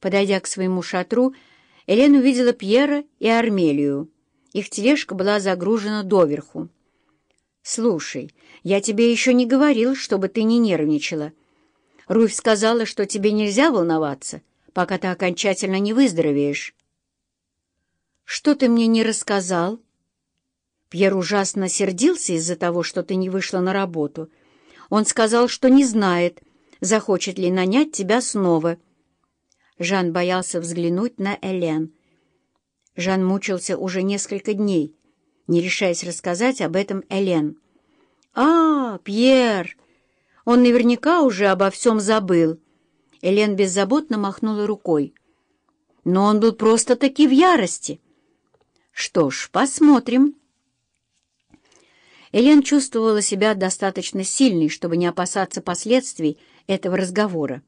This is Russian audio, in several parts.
Подойдя к своему шатру, Элен увидела Пьера и Армелию. Их тележка была загружена доверху. «Слушай, я тебе еще не говорил, чтобы ты не нервничала. Руфь сказала, что тебе нельзя волноваться, пока ты окончательно не выздоровеешь». «Что ты мне не рассказал?» Пьер ужасно сердился из-за того, что ты не вышла на работу. Он сказал, что не знает, захочет ли нанять тебя снова. Жан боялся взглянуть на Элен. Жан мучился уже несколько дней, не решаясь рассказать об этом Элен. «А, Пьер! Он наверняка уже обо всем забыл!» Элен беззаботно махнула рукой. «Но он был просто-таки в ярости!» «Что ж, посмотрим!» Элен чувствовала себя достаточно сильной, чтобы не опасаться последствий этого разговора.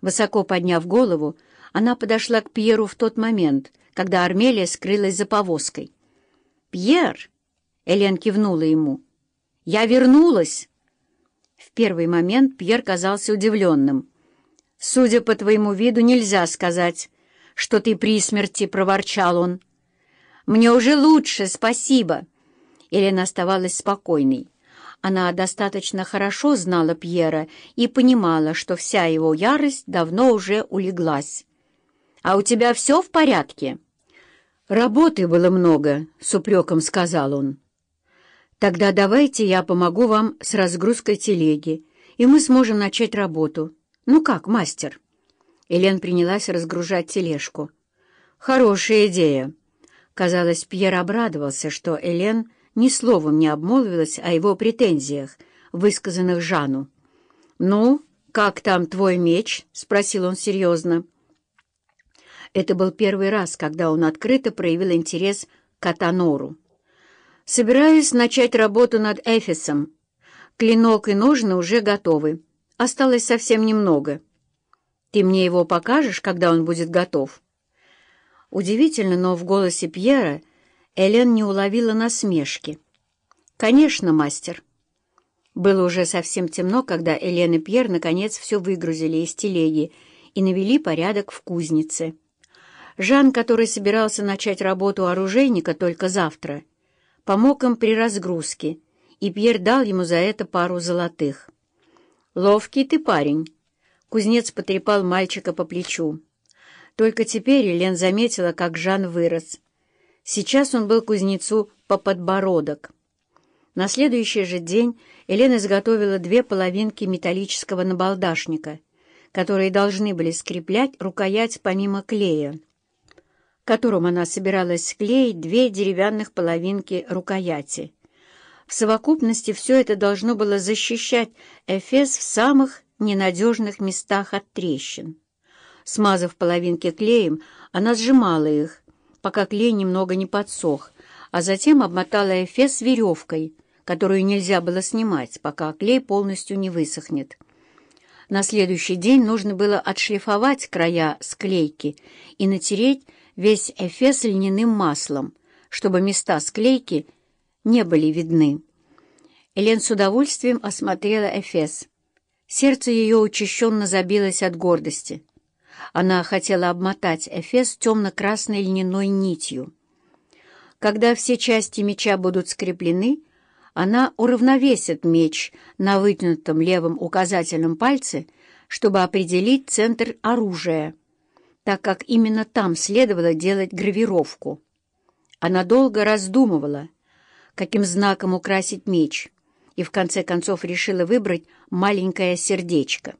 Высоко подняв голову, она подошла к Пьеру в тот момент, когда Армелия скрылась за повозкой. «Пьер!» — Элен кивнула ему. «Я вернулась!» В первый момент Пьер казался удивленным. «Судя по твоему виду, нельзя сказать, что ты при смерти», — проворчал он. «Мне уже лучше, спасибо!» Елена оставалась спокойной. Она достаточно хорошо знала Пьера и понимала, что вся его ярость давно уже улеглась. «А у тебя все в порядке?» «Работы было много», — с упреком сказал он. «Тогда давайте я помогу вам с разгрузкой телеги, и мы сможем начать работу. Ну как, мастер?» Элен принялась разгружать тележку. «Хорошая идея». Казалось, Пьер обрадовался, что Элен ни словом не обмолвилась о его претензиях, высказанных Жану. «Ну, как там твой меч?» — спросил он серьезно. Это был первый раз, когда он открыто проявил интерес к Атанору. «Собираюсь начать работу над Эфесом. Клинок и ножны уже готовы. Осталось совсем немного. Ты мне его покажешь, когда он будет готов?» Удивительно, но в голосе Пьера Элен не уловила насмешки. «Конечно, мастер». Было уже совсем темно, когда Элен и Пьер наконец все выгрузили из телеги и навели порядок в кузнице. Жан, который собирался начать работу оружейника только завтра, помог им при разгрузке, и Пьер дал ему за это пару золотых. «Ловкий ты парень!» Кузнец потрепал мальчика по плечу. Только теперь Элен заметила, как Жан вырос. Сейчас он был кузнецу по подбородок. На следующий же день Елена изготовила две половинки металлического набалдашника, которые должны были скреплять рукоять помимо клея, которым она собиралась склеить две деревянных половинки рукояти. В совокупности все это должно было защищать Эфес в самых ненадежных местах от трещин. Смазав половинки клеем, она сжимала их, пока клей немного не подсох, а затем обмотала эфес веревкой, которую нельзя было снимать, пока клей полностью не высохнет. На следующий день нужно было отшлифовать края склейки и натереть весь эфес льняным маслом, чтобы места склейки не были видны. Элен с удовольствием осмотрела эфес. Сердце ее учащенно забилось от гордости. Она хотела обмотать Эфес темно-красной льняной нитью. Когда все части меча будут скреплены, она уравновесит меч на вытянутом левом указательном пальце, чтобы определить центр оружия, так как именно там следовало делать гравировку. Она долго раздумывала, каким знаком украсить меч, и в конце концов решила выбрать маленькое сердечко —